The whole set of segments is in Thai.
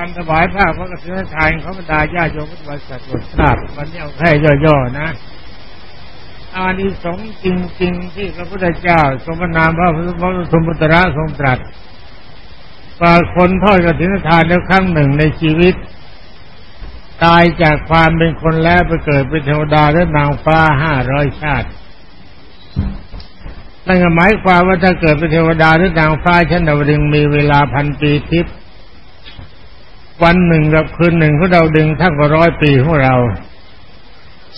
การถวายผ้าพระกฐินทานของบรรดาญาโยมพุทธบริษัทโปรดทราบวันนี้เอาแค่ย่อๆนะ อานิสงส์จริงๆที่พระพุทธเจ้าทรงพระนามพระพุทธสมุตระทรงตรัสว่าคนทอดกฐินทานแล้วครั้งหนึ่งในชีวิต ตายจากความเป็นคนแล้วไปเกิดเป็นเทวดาและนางฟ้าห้าร้อยชาตินั่นหมายความว่าถ้าเกิดเป็นเทวดาหรือนางฟ้าชั้นดาวดึงมีเวลาพันปีทิพย์ วันหนึ่งกับคืนหนึ่งของดาดึงทั้งกว่าร้อยปีของเรา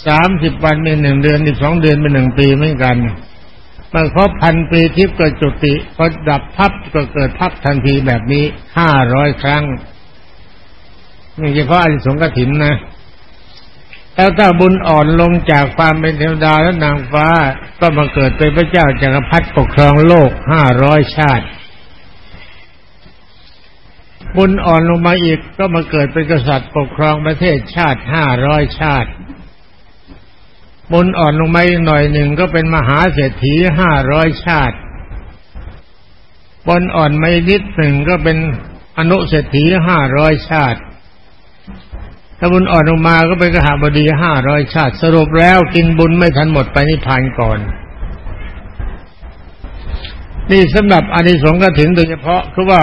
สามสิบวันเป็นหนึ่งเดือนอีกสองเดือนเป็นหนึ่งปีเหมือนกันมื่อครบพันปีทิพย์ก็จุติพอดับพับก็เกิดพับทันทีแบบนี้ห้าร้อยครั้งนี่เฉพาะอริสงกถินนะแล้วถ้าบุญอ่อนลงจากความเป็นเทวดาและนางฟ้า ก็มาเกิดเป็นพระเจ้าจากักรพรรดิปกครองโลกห้าร้อยชาติ บุญอ่อนลงมาอีกก็มาเกิดเป็นกษัตริย์ปกครองประเทศชาติห้าร้อยชาติ บุญอ่อนลงมาอีกหน่อยหนึ่งก็เป็นมหาเศรษฐีห้าร้อยชาติ บุญอ่อนมาอีกนิดหนึ่งก็เป็นอนุเศรษฐีห้าร้อยชาติถ้าบุญอ่อนลงมาก็เป็นกหาบดีห้าร้อยชาติ สรุปแล้วกินบุญไม่ทันหมดไปนิพพานก่อน นี่สำหรับอานิสงส์กระถึงโดยเฉพาะคือว่า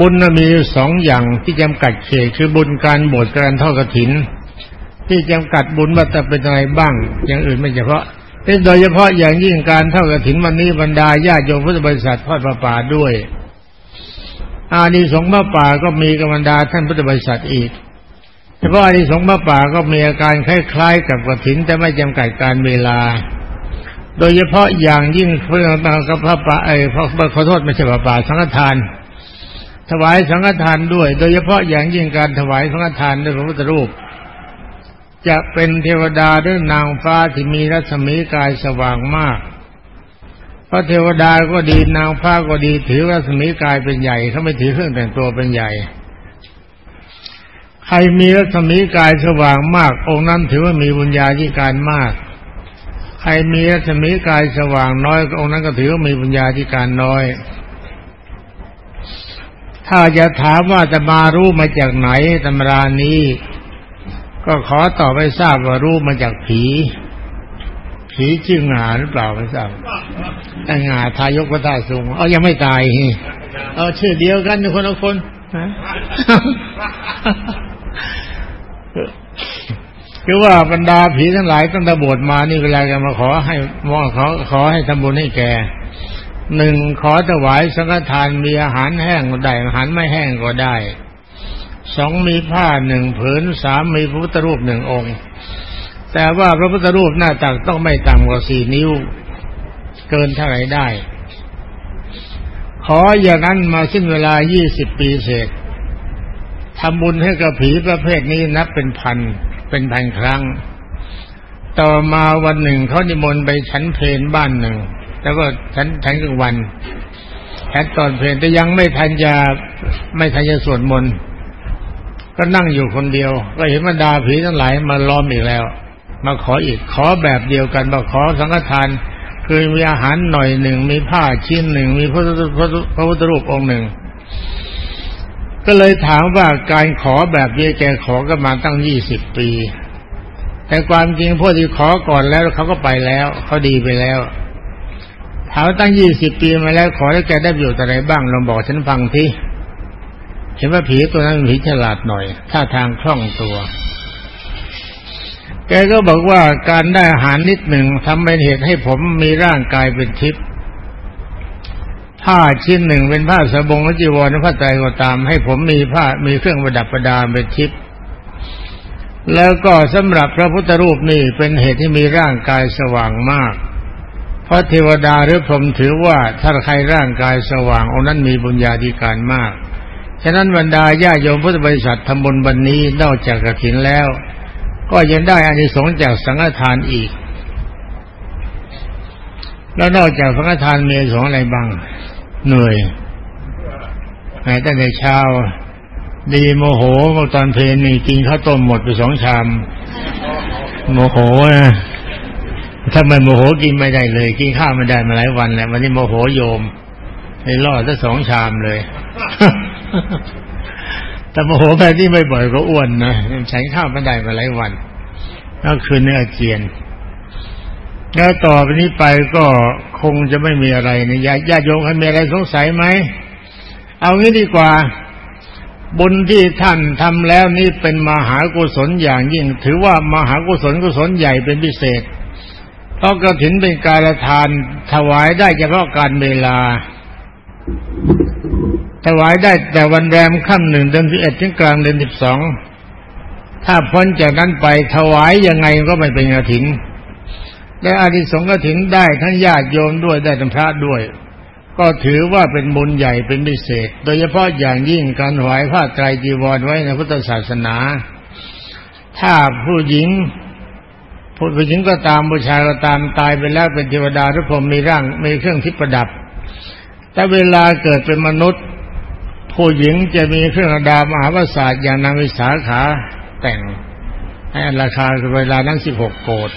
บุญมีสองอย่างที่จำกัดเขตคือบุญการบวชการทอดกระถิน ที่จำกัดบุญว่าจะเป็นอะไรบ้าง อย่างอื่นไม่เฉพาะแต่โดยเฉพาะอย่างยิ่งการทอดกระถินวันนี้บรรดาญาโยมพุทธบริษัททอดประป่าด้วย อานิสงส์พระป่าก็มีกับบรรดาท่านพุทธบริษัทอีกเฉพาะอานิสงส์พระป่าก็มีอาการคล้ายๆกับกระถินแต่ไม่จำกัดการเวลา โดยเฉพาะอย่างยิ่งเพื่อมากับพระปาเออขอโทษไม่ใช่พระป่าสังฆทาน ถวายสังฆทานด้วย โดยเฉพาะอย่างยิ่งการถวายสังฆทานด้วยพระพุทธรูป จะเป็นเทวดาหรือนางฟ้าที่มีรัศมีกายสว่างมากเพราะเทวดาก็ดีนางฟ้าก็ดีถือรัศมีกายเป็นใหญ่เขาไม่ถือเครื่องแต่งตัวเป็นใหญ่ใครมีรัศมีกายสว่างมาก องค์นั้นถือว่ามีบุญญาธิการมาก ใครมีรัศมีกายสว่างน้อยองค์นั้นก็ถือว่ามีบุญญาธิการน้อย ถ้าจะถามว่าจะมารู้มาจากไหนตำรานี้ ก็ขอตอบไปทราบว่ารู้มาจากผี ผีชื่องาหรือเปล่าไม่ทราบแต่งาทายกพระธาตุสูงเอายังไม่ตายเอาชื่อเดียวกันคนละคน คือว่าบรรดาผีทั้งหลายตั้งแต่บวชมานี่เวลาจะมาขอให้มอขอขอให้ทำบุญให้แกหนึ่งขอถวายสังฆทานมีอาหารแห้งก็ได้อาหารไม่แห้งก็ได้สองมีผ้าหนึ่งผืนสามมีพระพุทธรูปหนึ่งองค์ แต่ว่าพระพุทธรูปหน้าตักต้องไม่ต่ำกว่าสี่นิ้ว เกินเท่าไหร่ได้ ขออย่างนั้นมาสิ้นเวลายี่สิบปีเสร็จทำบุญให้กับผีประเภทนี้นับเป็นพัน เป็นพันครั้ง ต่อมาวันหนึ่งเขานิมนต์ไปชั้นเพลนบ้านหนึ่ง แล้วก็ชั้นชั้นกลางวันแค่ตอนเพลนแต่ยังไม่ทันจะไม่ทันจะสวดมนต์ก็นั่งอยู่คนเดียว ก็เห็นบรรดาผีทั้งหลายมาล้อมอีกแล้ว มาขออีกขอแบบเดียวกันมาขอสังฆทานคือมีอาหารหน่อยหนึ่งมีผ้าชิ้นหนึ่งมีพระพุทธรูปองค์หนึ่ง ก็เลยถามว่าการขอแบบนี้แกขอกันมาตั้งยี่สิบปี แต่ความจริงพวกที่ขอก่อนแล้วเขาก็ไปแล้วเขาดีไปแล้วถามตั้งยี่สิบปีมาแล้วขอแล้วแกได้ประโยชน์อะไรบ้างลองบอกฉันฟังทีเห็นว่าผีตัวนั้นผีฉลาดหน่อยท่าทางคล่องตัว แกก็บอกว่าการได้อาหารนิดหนึ่งทำเป็นเหตุให้ผมมีร่างกายเป็นทิพย์ ผ้าชิ้นหนึ่งเป็นผ้าสบงและจีวรและผ้าไตรก็ตาม ให้ผมมีผ้ามีเครื่องประดับประดาเป็นทิพย์แล้วก็สำหรับพระพุทธรูปนี่เป็นเหตุที่มีร่างกายสว่างมาก เพราะเทวดาหรือผมถือว่าถ้าใครร่างกายสว่างองนั้นมีบุญญาธิการมาก ฉะนั้นบรรดาญาโยมพุทธบริษัททำบุญบันนี้นอกจากกระถินแล้ว ก็ยังได้อานิสงส์จากสังฆทานอีก แล้วนอกจากสังฆทานมีสองอะไรบ้าง เหนื่อยไอ้ตั้งแต่เช้า ดีโมโหเมื่อตอนเพลนี่กินข้าวต้มหมดไปสองชาม โมโหนะถ้าไม่โมโหกินไม่ได้เลย กินข้าวไม่ได้มาหลายวันแล้ววันนี้โมโหโยมให้รอดทั้งสองชามเลย แต่โมโหแบบนี้ไม่บ่อยก็อ้วนนะฉันข้าวไม่ได้มาหลายวันก็คือเนื้อเจียน แล้วต่อไปนี้ไปก็คงจะไม่มีอะไรนะญาติโยมใครมีอะไรสงสัยไหม เอางี้ดีกว่า บุญที่ท่านทำแล้วนี่เป็นมหากุศลอย่างยิ่ง ถือว่ามหากุศลกุศลใหญ่เป็นพิเศษเพราะกระถินเป็นการทานถวายได้เฉพาะการเวลา ถวายได้แต่วันแรมค่ำหนึ่งเดือนสิบเอ็ดถึงกลางเดือนสิบสองถ้าพ้นจากนั้นไปถวายยังไงก็ไม่เป็นกระถิน และอานิสงส์กฐินได้ทั้งญาติโยมด้วยได้ทั้งพระด้วย ก็ถือว่าเป็นบุญใหญ่เป็นพิเศษ โดยเฉพาะอย่างยิ่งการถวายผ้าไตรจีวรไว้ในพุทธศาสนา ถ้าผู้หญิงผู้หญิงก็ตามผู้ชายก็ตามตายไปแล้วเป็นเทวดาหรือพรหมมีร่างมีเครื่องทิพประดับ แต่เวลาเกิดเป็นมนุษย์ ผู้หญิงจะมีเครื่องดามหาประสาทอย่างนางวิสาขาแต่งให้ราคาเวลานั้นสิบหกโกด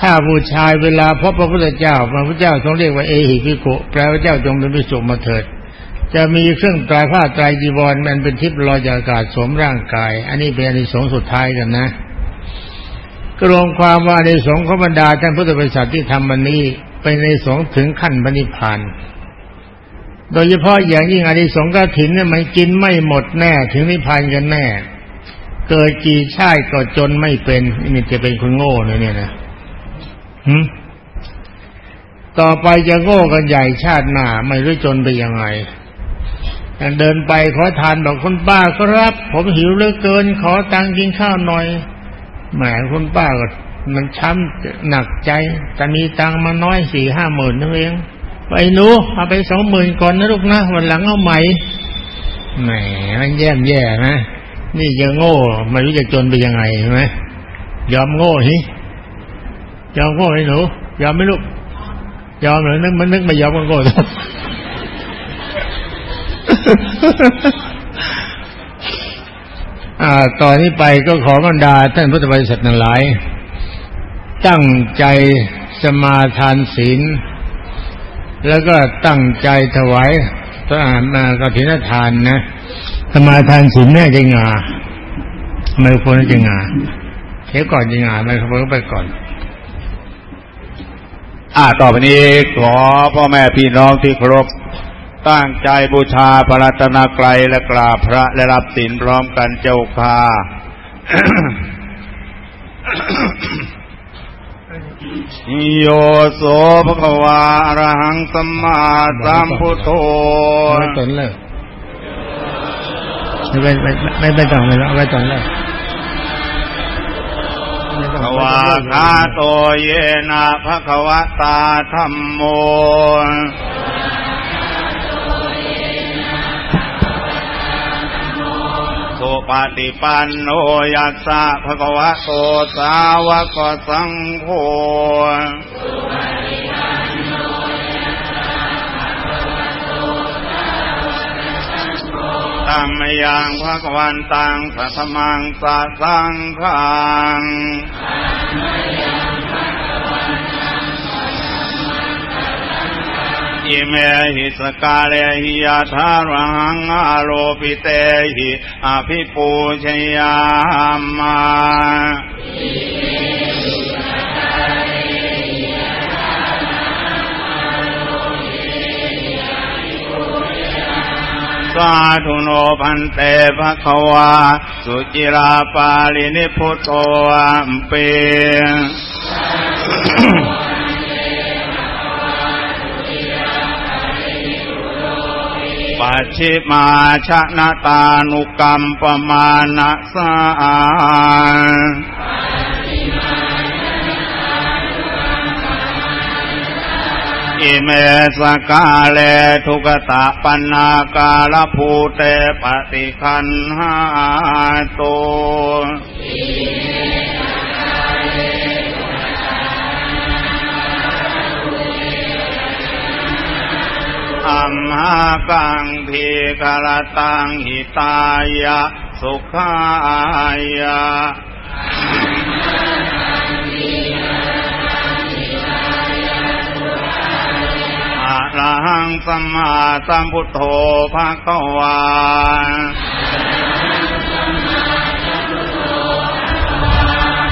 ถ้าผู้ชายเวลาพบพระพุทธเจ้า พระพุทธเจ้าทรงเรียกว่าเอหิพิโกแปลว่าเจ้าจงเป็นพิสุมาเถิด จะมีเครื่องตรายผ้าตรายจีวรมันเป็นทิพย์ลอยจากอากาศสวมร่างกาย อันนี้เป็นอนิสงส์สุดท้ายกันนะกรวมความว่าในสงฆ์ขบรรดาท่านพุทธบริษัทที่ทำมันนี้เป็นในสงฆ์ถึงขั้นบริพานโดยเฉพาะอย่างยิ่งอนิสงส์กถินเนี่ยมันกินไม่หมดแน่ถึงนิพพานกันแน่ เกิดกี่ชาติก็จนไม่เป็นนี่จะเป็นคนโง่เลยเนี่ยนะ ต่อไปจะโง่กันใหญ่ชาติหน้าไม่รู้จนไปยังไงเดินไปขอทานบอกคุณป้าครับ ผมหิวเหลือเกิน ขอตังกินข้าวหน่อยแหมคุณป้าก็มันช้ำหนักใจแต่มีตังมาน้อยสี่ห้าหมื่นนั่นเองไปหนูเอาไปสองหมื่นก่อนนะลูกนะวันหลังเอาใหม่แหมมันแย่แย่นะ นี่จะโง่ไม่รู้จะจนไปยังไงใช่ไหมยอมโง่ฮิ ยอมโง่ไอ้หนูยอมไหมลูกยอมหรือนึกมันนึกไม่ยอมก็โง่อ่าต่อนนี้ไปก็ขอบรรดา ท่านพุทธบริษัททั้งหลาย ตั้งใจสมาทานศีล แล้วก็ตั้งใจถวายพระอาหากฐินทานนะ สมาทานศีลแม่จะงาไม่ควรจะงาเดี๋ยวก่อนจะงาไม่ควรไปก่อน อ่าต่อไปนี้ขอพ่อแม่พี่น้องที่เคารพตั้งใจบูชาพระรัตนกรัยและกราบพระและรับศีลพร้อมกันเจ้าค่ะโยโสภควาอรหังสัมมาสัมพุทโธไม่ตนเลยไม่ไม่ไม่ไม่ต้องเลยเอาไว้ตอนแรก ภวาคาโตเยนะภะคะวะตาธรรมโมสุปฏิปันโนยัสสะภะคะวะโตสาวกสังโฆธ รรมยังพระกวันตังสัทมังสัสังขังอิเมหิสกาเลหิยาธารังอาโลปิเตหิอภิปูชยามา สาธุโนพันเตภะคะวา สุจิราปาลินิพุโตอัมเปปัจฉิมาชนะตานุกรรมปมาณสา อิเมสกาเลทุกตะปันนากาลภูเตปฏิคันหาตุอัมหากังพีคารตังหิตายะ สุขายะ หังสมาสัมพุทโธภะคะวา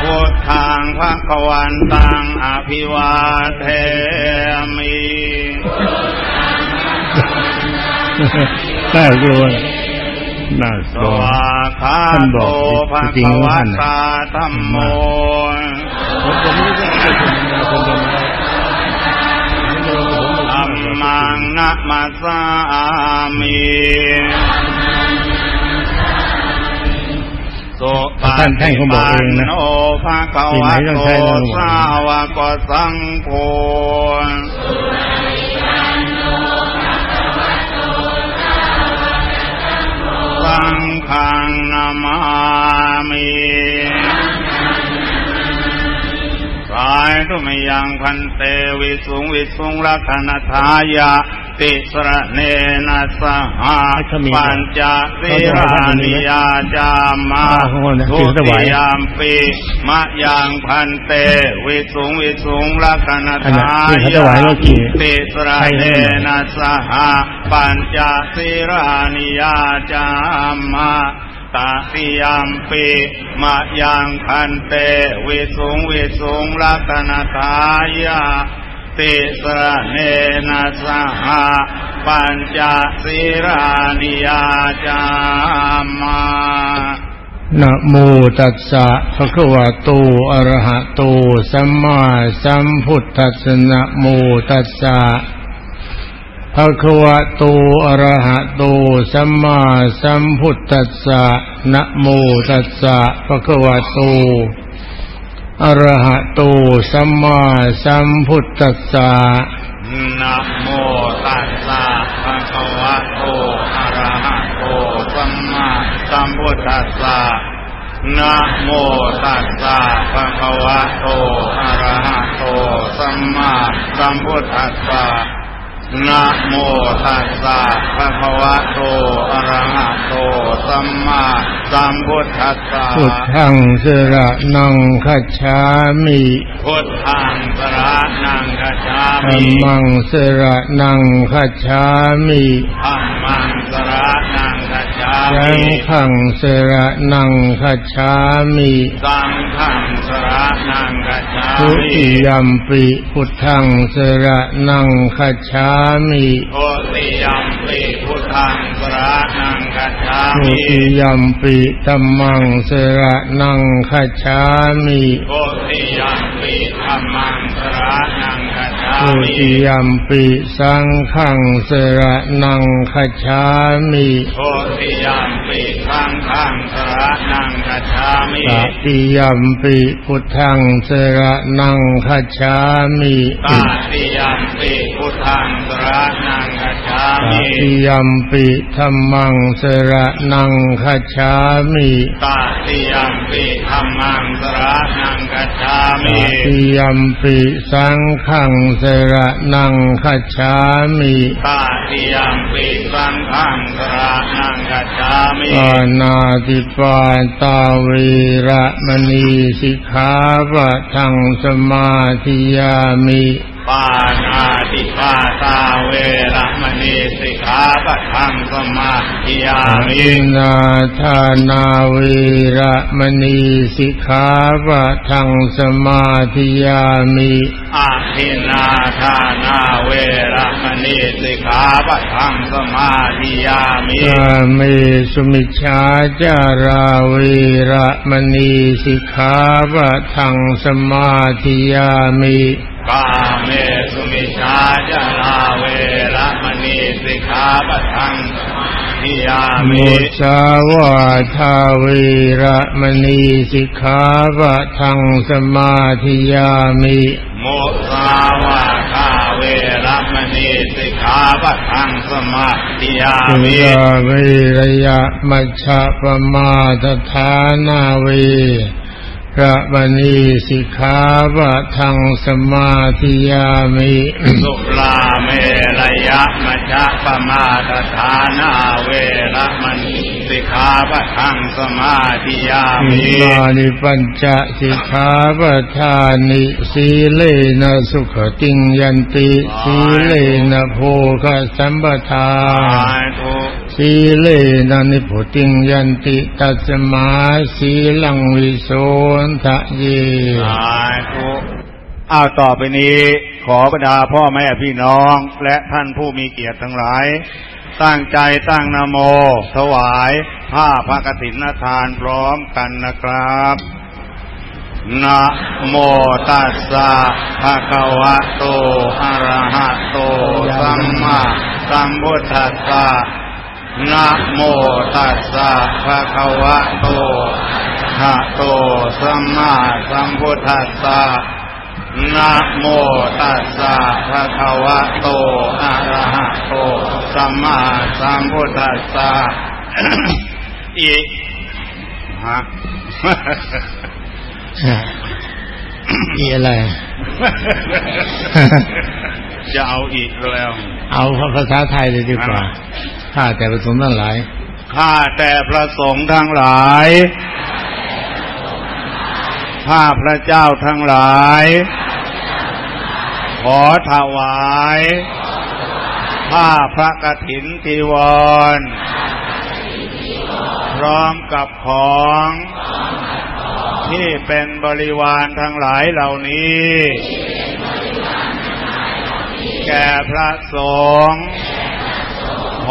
พุทธังภะคะวันตังอภิวาเทมีแน่ากลัน่าสลัวท่านบอกจริงท่านธรรมโมผมผมไม่ได้เนคนธรรมด มมังนะมาสามิสุปท่านท่านเขาบอกเองนะโนภะคะวะที่ไหนต้องโตใช้เรื่องสาวกสังโฆสังฆังนามามิสายตุมยังพันเตวิสุงวิสุงลักขณทายะติสระเนนะสหาปัญจสิรานิยาจามาทุติยามปีมะยังพันเตวิสุงวิสุงลักขณทายะติสระเนนะสหาปัญจสิรานิยาจามา ตาติยามปีมะยังคันเตวิสุงวิสุงลักนทายาติสระเนนะสหะปัญจสิรานิยาจามานะโมตัสสะภะคะวะโตอะระหะโตสัมมาสัมพุทธัสสะนะโมตัสสะ ภะควะโตอรหะโตสัมมาสัมพุทธัสสะนะโมตัสสะภะควะโตอรหะโตสัมมาสัมพุทธัสสะนะโมตัสสะภะคะวะโตอะระหะโตสัมมาสัมพุทธัสสะนะโมตัสสะภะคะวะโตอะระหะโตสัมมาสัมพุทธัสสะ นะโมตัสสะภะคะวะโต อะระหะโต สัมมาสัมพุทธัสสะ พุทธังสระนังคัจฉามิ พุทธังสระนังกัจฉาธัมิมมังสระนังคัจฉามิธัมมังสระนังกัจฉา สัมิงฆังสระนังคัจฉามิสังฆังสระนังกัจฉาทุมิติยัมปิพุทธังสระนังคัจฉามิโอติยัมปิพุทธังสระนังกัจฉาทุมิติยัมปิธัมมังสระนังคัจฉามิโอติยัมปิธัมมังสระนังกัจฉา ทุมิติยัมปิสังฆังสระนังคัจฉามิโอติยัมปิสังฆังสระนังกัจฉามิตติยัมปิพุทธังสระนังคัจฉามิตาติยัมปิพุทธังสระนังกัจฉาตมิติยัมปิธัมมังสระนังคัจฉามิตาติยัมปิธัมมังสระนังกัจฉาตมิติยัมปิสังฆังสระนังคัจฉามิตาติยัมปิสังฆังสระนังกัจฉามิปานาติปาตาเวระมณีสิกขาปะทังสมาธิยามิ ปานาติปาตาเวระมณีสิกขาปะทังสมาธิยามิอินาทานาเวระมณีสิกขาปะทังสมาธิยามิอาทินนาทานาเวระมณีสิกขาปะทังสมาธิยามิกาเมสุมิชฌาจาราเวระมณีสิกขาปะทังสมาธิยามิ กาเมสุมิชาจาราเวระมณีสิกขาปะทังสมาธิยามุมิสาวาทาเวระมณีสิกขาปะทังสมาธิยามิโมสาวาคาเวระมณีสิกขาปะทังสมาธิยาสุมิยาเวระยะมัชฌะปมาทฐานาเว ระมณีสิกขาปะทังสมาธิยามิสุลาเมรยะมัจจปมาทฐานาเวระมณีสิกขาปะทังสมาธิยาอิมิมานิปัญจสิกขาปทานิสีเลนะสุขติงยันติสีเลนะโภคสัมปทา สีเลนะนิพุติงยันติตัสมาสีลังวิโสทะเยสาธุอ้าวต่อไปนี้ขอบรรดาพ่อแม่พี่น้องและท่านผู้มีเกียรติทั้งหลาย ตั้งใจตั้งนโม ถวายผ้าพระกฐินทานพร้อมกันนะครับนะโมตัสสะภะคะวะโตอะระหะโตสัมมาสัมพุทธัสสะ นะโมตัสสะภะคะวะโตหะโตสัมมาสัมพุทธัสสะนะโมตัสสะภะคะวะโตอะระหะโตสัมมาสัมพุทธัสสะอีฮะอีอะไร จะเอาอีกแล้ว เอาภาษาไทยเลยดีกว่า ข้าแต่ประสงค์ทั้งหลาย ข้าแต่พระสงฆ์ทั้งหลาย ข้าพระเจ้าทั้งหลาย ขอถวายผ้าพระกฐินทีวร พร้อมกับของที่เป็นบริวารทั้งหลายเหล่านี้ แก่พระสงฆ์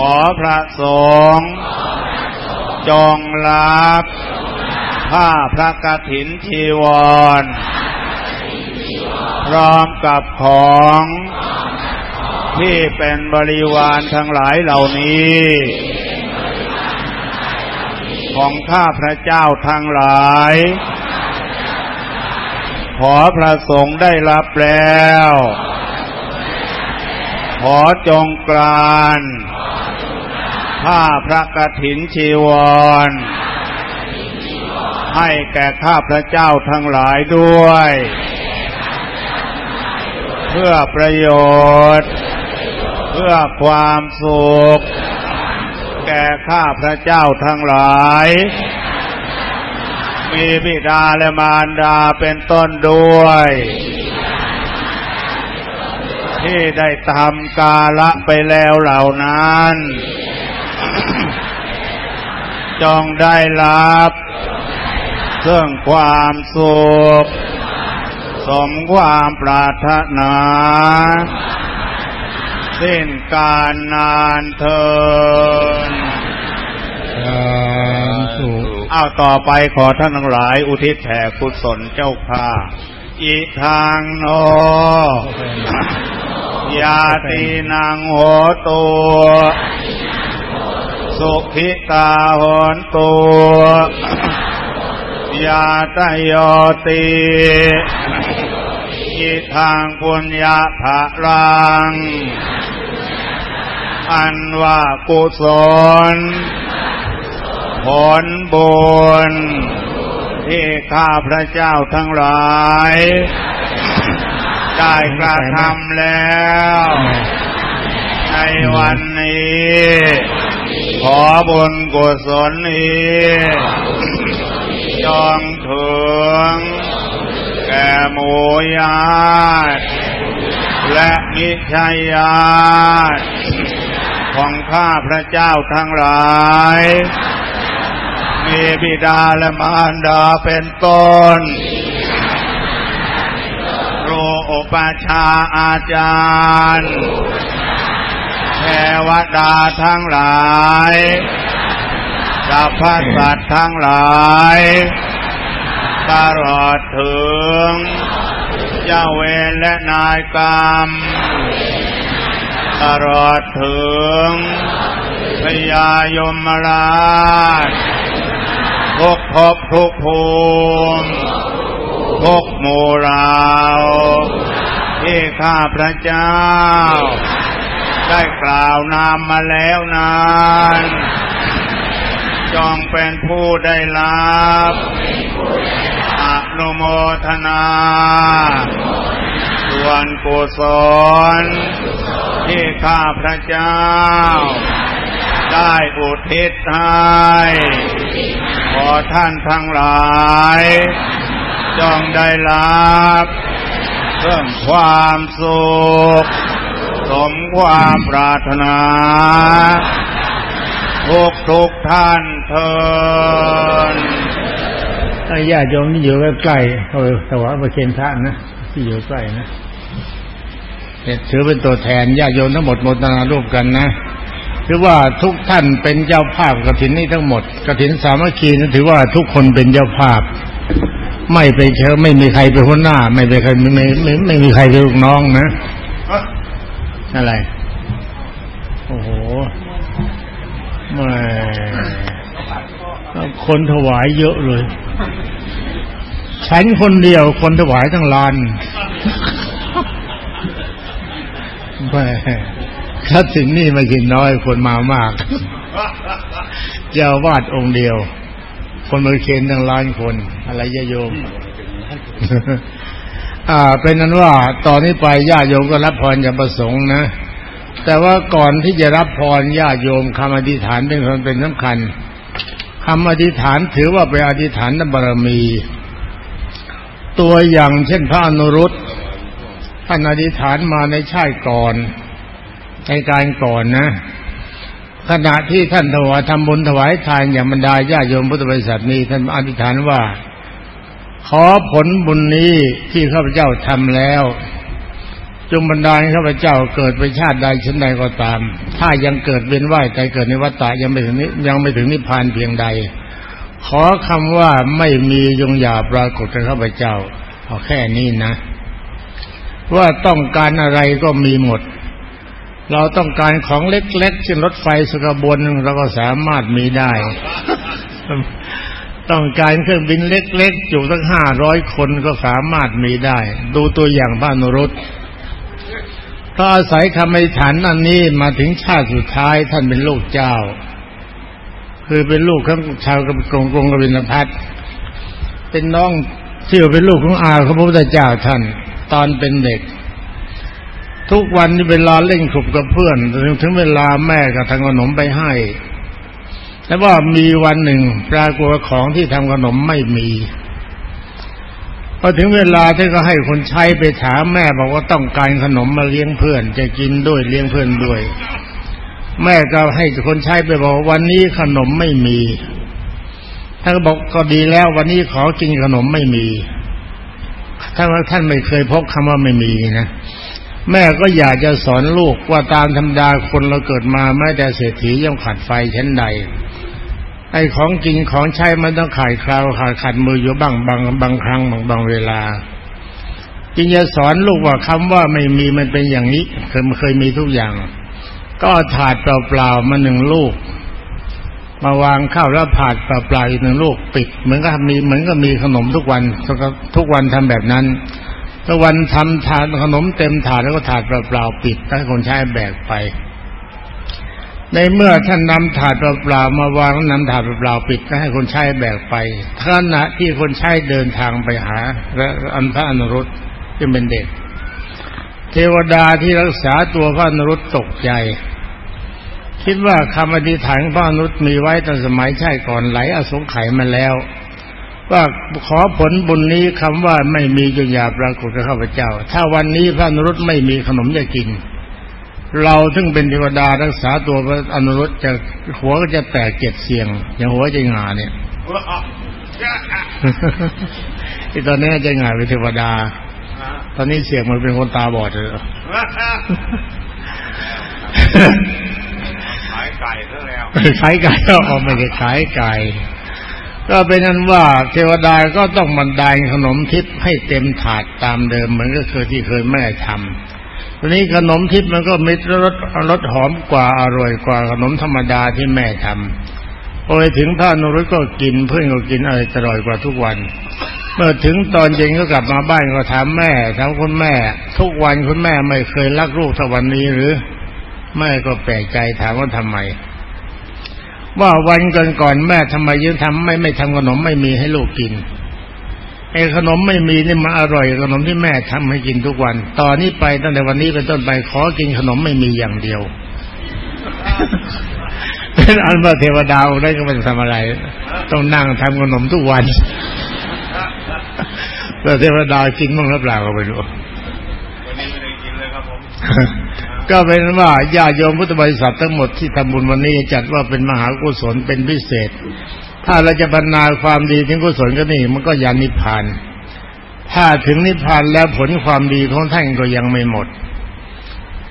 ขอพระสงฆ์จงรับผ้าพระกฐินชีวร พร้อมกับของที่เป็นบริวารทั้งหลายเหล่านี้ ของข้าพระเจ้าทั้งหลาย ขอพระสงฆ์ได้รับแล้ว ขอจงกราน ผ้าพระกฐินชีวร ให้แก่ข้าพระเจ้าทั้งหลายด้วย เพื่อประโยชน์ เพื่อความสุข แก่ข้าพระเจ้าทั้งหลาย มีบิดาและมารดาเป็นต้นด้วยที่ได้ทำกาละไปแล้วเหล่านั้น จงได้รับเครื่องความสุข สมความปรารถนา สิ้นการนานเทินสาธุอ้าวต่อไปขอท่านทั้งหลาย อุทิศแผ่กุศลเจ้าค่าอีทางโนยาตินางโหตัว สุขิตาหนตัวยาตโยติอีทางปุญญาภรัง อันว่ากุศลผลบุญที่ข้าพระเจ้าทั้งหลาย ได้กระทำแล้ว ในวันนี้ ขอบุญกุศลนี้จงถึงแก่หมูญาติและมิช่ญาติของข้าพระเจ้าทั้งหลาย มีบิดาและมารดาเป็นต้นครูอุปชาอาจารย์ เทวดาทั้งหลายสัพพสัตว์ทั้งหลายตลอดถึงเจ้าเวรและนายกรรมตลอดถึงพญายมราชทุกภพทุกภูมิทุกหมู่เราที่ข้าพระเจ้า ได้กล่าวนามมาแล้วนั้นจงเป็นผู้ได้รับอนุโมทนา ส่วนกุศลที่ข้าพระเจ้า ได้อุทิศให้ขอท่านทั้งหลายจงได้รับเพิ่มความสุข สมความปรารถนา ทุกทุกท่านเทินถ้าญาติโยมที่อยู่ใกล้ๆเขาถวายประเคนพระนะ ที่อยู่ใกล้นะเนี่ยถือเป็นตัวแทนญาติโยมทั้งหมดโมทนาร่วมกันนะถือว่าทุกท่านเป็นเจ้าภาพกฐินนี้ทั้งหมดกฐินสามัคคีนั้นถือว่าทุกคนเป็นเจ้าภาพ ไม่ไปเชอไม่มีใครเป็นหัวหน้า ไม่เป็นใครไม่ไม่ไม่ไม่มีใครเป็นลูกน้องนะ อะไร โอ้โหแหม่คนถวายเยอะเลย ฉันคนเดียวคนถวายทั้งลานแหม่ถ้าสิ่งนี้มากินน้อยคนมามากเจ้าวาดองค์เดียว คนมาเคนทั้งล้านคน อะไรญาโยม อ่า เป็นนั้นว่าตอนนี้ไปญาโยมก็รับพรจากประสงค์นะ แต่ว่าก่อนที่จะรับพรญาโยมคำอธิษฐานเป็นคนเป็นสำคัญคำอธิษฐานถือว่าเป็นอธิษฐานบารมี ตัวอย่างเช่นพระอนุรุตท่านอธิษฐานมาในชาติก่อนในการก่อนนะ ขณะที่ท่านถวายทำบุญถวายทานอย่างบรรดาญาโยมพุทธบริษัทนี้ท่านอธิษฐานว่า ขอผลบุญนี้ที่ข้าพเจ้าทำแล้ว จงบันดาลให้ข้าพเจ้าเกิดไปชาติใดชั้นใดก็ตาม ถ้ายังเกิดเวียนว่ายใจเกิดในวัฏฏะยังไม่ถึงนิยังไม่ถึงนิพพานเพียงใด ขอคำว่าไม่มียงอย่าปรากฏกับข้าพเจ้าเอาแค่นี้นะ ว่าต้องการอะไรก็มีหมด เราต้องการของเล็กๆเช่นรถไฟสกบวนเราก็สามารถมีได้ ต้องการเครื่องบินเล็กๆจุตั้งห้าร้อยคนก็สามารถมีได้ ดูตัวอย่างพระนรุตถ้าอาศัยคำอธิษฐานอันนี้มาถึงชาติสุดท้ายท่านเป็นลูกเจ้า คือเป็นลูกของชาวกรุงกรุงกบินพัทเป็นน้องที่เป็นลูกของอาของพระพุทธเจ้าท่าน ตอนเป็นเด็ก ทุกวันนี้เวลาเล่นขลุบกับเพื่อน ถึงเวลาแม่ก็ทำขนมไปให้ แต่ว่ามีวันหนึ่งปรากฏว่าของที่ทำขนมไม่มีพอถึงเวลาที่ก็ให้คนใช้ไปถามแม่บอกว่าต้องการขนมมาเลี้ยงเพื่อน จะกินด้วยเลี้ยงเพื่อนด้วย แม่ก็ให้คนใช้ไปบอกวันนี้ขนมไม่มีท่านก็บอกก็ดีแล้ว วันนี้ขอกินขนมไม่มีถ้านว่าท่านไม่เคยพบคำว่าไม่มีนะแม่ก็อยากจะสอนลูกว่าตามธรรมดาคนเราเกิดมาแม้แต่เศรษฐีย่อมขาดไฟเช่นใด ไอ้ของกินของใช้มันต้องขาดคราวขาดขัดมืออยู่บ้างบางบางครั้งบางบางเวลาจึงจะสอนลูกว่าคำว่าไม่มีมันเป็นอย่างนี้เคยเคยมีทุกอย่าง ก็ถาดเปล่าๆมาหนึ่งลูก มาวางข้าวแล้วถาดเปล่าๆอีกหนึ่งลูกปิด เหมือนกับมีเหมือนกับมีขนมทุกวันทุกวันทำแบบนั้นทุกวันทำถาดขนมเต็มถาดแล้วก็ถาดเปล่าๆปิดให้คนใช้แบกไป ในเมื่อท่านนำถาดเปล่าๆมาวางนำถาดเปล่าปิดก็ให้คนใช้แบกไปขณะที่คนใช้เดินทางไปหาและอันพระอนุรุตจึงเป็นเด็ก เทวดาที่รักษาตัวพระอนุรุตตกใจ คิดว่าคำอธิษฐานพระอนุรุตมีไว้ตั้งสมัยใชาติก่อนไหลอสงไขยมาแล้ว ว่าขอผลบุญนี้คำว่าไม่มีจงอย่าปรากฏกับข้าพเจ้า ถ้าวันนี้พระอนุรุตไม่มีขนมจะกิน เราซึ่งเป็นเทวดารักษาตัวพระอนุรุตจะหัวก็จะแตกเจ็ดเสียง อย่างหัวจะงาเนี่ยที่ตอนนี้จะงาเป็นเทวดา ตอนนี้เสียงมันเป็นคนตาบอดเลยขายไก่ซะแล้วขายไก่ก็ออกไม่ได้ขายไก่ก็เป็นนั้นว่าเทวดาก็ต้องบรรดาลขนมทิพย์ให้เต็มถาดตามเดิมเหมือนก็เคยที่เคยแม่ทำ ทีนี้ขนมทิพย์มันก็มีรสรสหอมกว่าอร่อยกว่าขนมธรรมดาที่แม่ทำพอไปถึงพระนรุตก็กินเพื่อนก็กินอะไรอร่อยกว่าทุกวัน เมื่อถึงตอนเย็นก็กลับมาบ้านก็ถามแม่ถามคุณแม่ ทุกวันคุณแม่ไม่เคยรักลูกเท่าวันนี้หรือแม่ก็แปลกใจถามว่าทำไม ว่าวันก่อนก่อนๆแม่ทำไมยังทำไม่ไม่ทำขนมไม่มีให้ลูกกิน อ้ขนมไม่มีนี่มาอร่อยขนมที่แม่ทำให้กินทุกวัน ตอนนี้ไปตั้งแต่วันนี้เป็นต้นไปขอกินขนมไม่มีอย่างเดียว เป็นอันว่าเทวดาได้ก็มันทำอะไร ต้องนั่งทำขนมทุกวันแล้วเทวดากินบ้างหรือเปล่าก็ไม่รู้วันนี้ไม่ได้กินเลยครับผมก็เป็นว่าญาโยมพุทธบริษัททั้งหมดที่ทำบุญวันนี้จัดว่าเป็นมหากุศลเป็นพิเศษ ถ้าเราจะบรรณาความดีถึงกุศลก็นี่มันก็ยานิพพาน ถ้าถึงนิพพานแล้วผลความดีของท่านก็ยังไม่หมด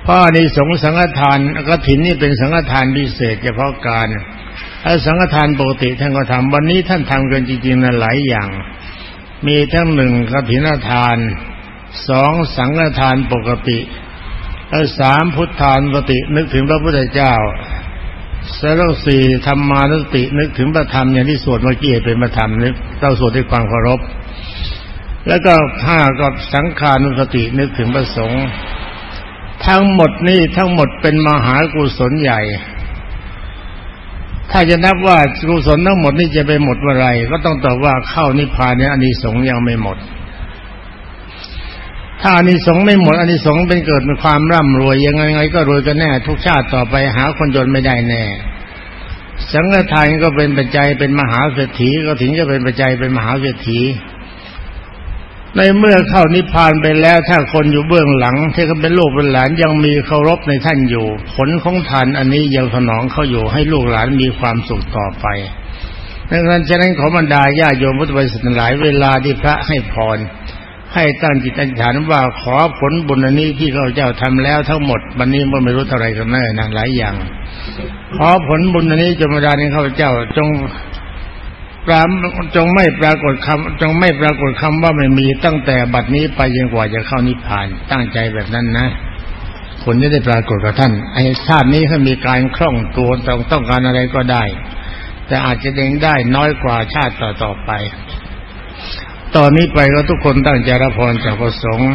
เพราะในสงสังฆทานกฐินนี่เป็นสังฆทานพิเศษเฉพาะการถ้าสังฆทานปกติท่านก็ทำวันนี้ท่านทำกันจริงๆนะหลายอย่าง มีทั้งหนึ่งกฐินทานสองสังฆทานปกติและสามพุทธานปกตินึกถึงพระพุทธเจ้า แล้วสี่ธรรมานุสตินึกถึงพระธรรมอย่างที่สวดเมื่อกี้เป็นพระธรรมนึกเราสวดด้วยความเคารพ แล้วก็ห้าก็สังขานุสตินึกถึงพระสงฆ์ทั้งหมดนี่ทั้งหมดเป็นมหากุศลใหญ่ ถ้าจะนับว่ากุศลทั้งหมดนี่จะไปหมดเมื่อไรก็ต้องตอบว่าเข้านิพพานเนี่ยอานิสงส์ยังไม่หมด ถ้าอานิสงส์ไม่หมดอานิสงส์เป็นเกิดเป็นความร่ำรวย ยังไงไงก็รวยกันแน่ ทุกชาติต่อไปหาคนจนไม่ได้แน่ สังฆทานก็เป็นปัจจัยเป็นมหาเศรษฐีก็ถึงจะเป็นปัจจัยเป็นมหาเศรษฐีในเมื่อเข้านิพพานไปแล้ว ถ้าคนอยู่เบื้องหลังที่เขาเป็นลูกเป็นหลานยังมีเคารพในท่านอยู่ ผลของทานอันนี้ยังสนองเขาอยู่ให้ลูกหลานมีความสุขต่อไปดังนั้นฉะนั้นขอบรรดาญาโยมพุทธบริษัทหลายเวลาที่พระให้พร ให้ตั้งจิตอธิษฐานว่าขอผลบุญอันนี้ที่เราเจ้าทำแล้วทั้งหมดวันนี้มันไม่รู้เท่าไรกันแน่นะหลายอย่าง ขอผลบุญอันนี้จงมาดาในข้าเจ้าจงปรามจงไม่ปรากฏคำจงไม่ปรากฏคำว่าไม่มีตั้งแต่บัดนี้ไปจนกว่าจะเข้านิพพาน ตั้งใจแบบนั้นนะผลจะได้ปรากฏกับท่าน ไอ้ชาตินี้ถ้ามีการคล่องตัวต้องต้องการอะไรก็ได้ แต่อาจจะเด้งได้น้อยกว่าชาติต่อต่อไป ตอนนี้ไปก็ทุกคนตั้งใจรับพรจากพระสงฆ์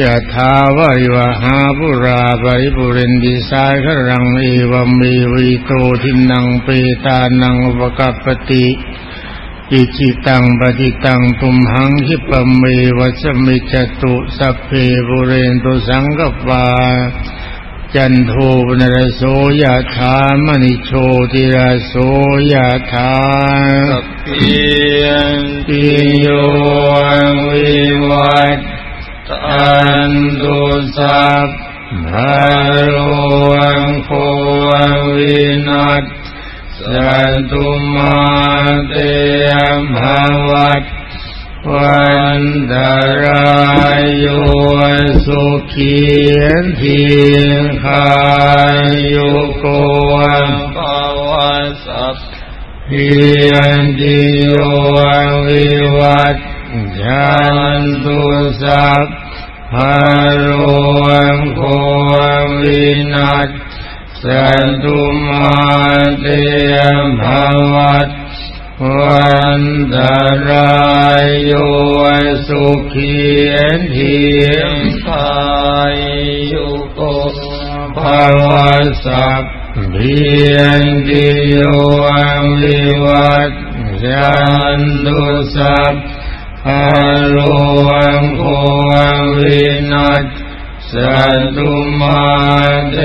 ยะทาวาริวหาปุราปริปุเรนดิสายขรังเอวมีวีโตทินังเปตานังอุปกัปติอิจิตังปฏิตังตุมหังคิปเมวัชมิจตุสัพเพบุเรนตุสังกปา จันโทปนรโสยะธามณิโชติรโสยะธาสัพเพติโยวิวัตอันตุสัพพะโลวังโควินัสสัตุมาเตมภวัต วันตรายโยสุขีทีคายโยโกภาวสัพเพียนติโยวิวัตยันตุสัพพะโลโควินัสสันตุมาเตมภวัต วันตรายโยสุขีทีมกายโยโกภาวสัพเพียงติโยวิวัตยันตุสัพพะโลโควินัสสัตุมาเต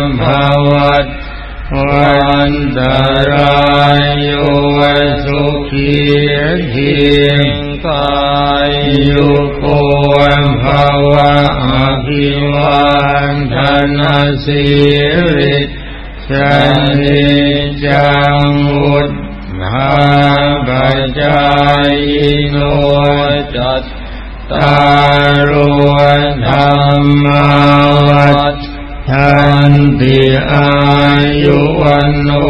มภวัต วันตรายโยสุขีทีกายโยโกภาวะอภิวันธนาสิริสันิจังวุฒนาปัจจายโนจัตตารธรรมวัฏ ทันติอายุวันโอ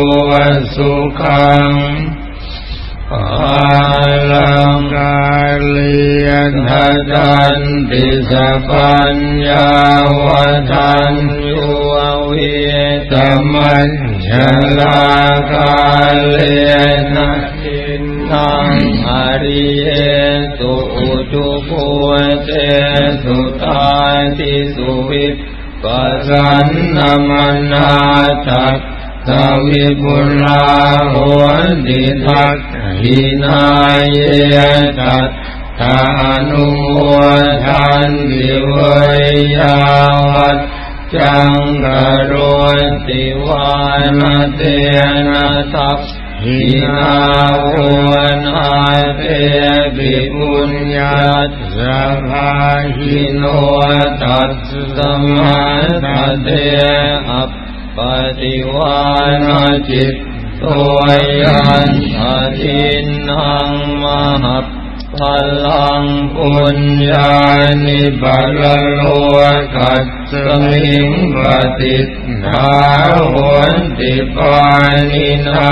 สุขังปาลังกาลียนทันติสปัญญาวทันยุเวตมันชลากาเลนะอินทังอริเยตุอุจุปุเตสุตาติสุวิป ปัสสันนมันนาตักสวิบุลาโหติทักหินายเยตัตทานุโมทันติเวยาวัตจังกโรติวานเตนะทัพ หินาโวนอาเตปิปุญญาสภาหิโนตัสสมาเตอัปฏิวานาจิตตัวยันอทินังมหัพพลังปุญญาณิบาลโลกัสสมิงปฏิทาหวนติปานินา